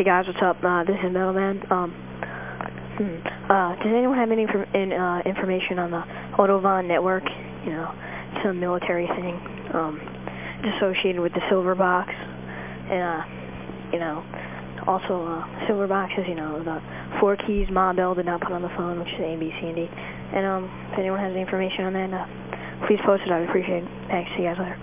Hey guys, what's up? Uh, this is Metalman. Um, hmm, uh, does anyone have any in, uh, information on the Autovon network? You know, some military thing, um, associated with the silver box. And, uh, you know, also, uh, silver boxes, you know, the four keys Ma Bell did not put on the phone, which is A, B, C, and D. And, um, if anyone has any information on that, uh, please post it. I'd appreciate it. Thanks. See you guys later.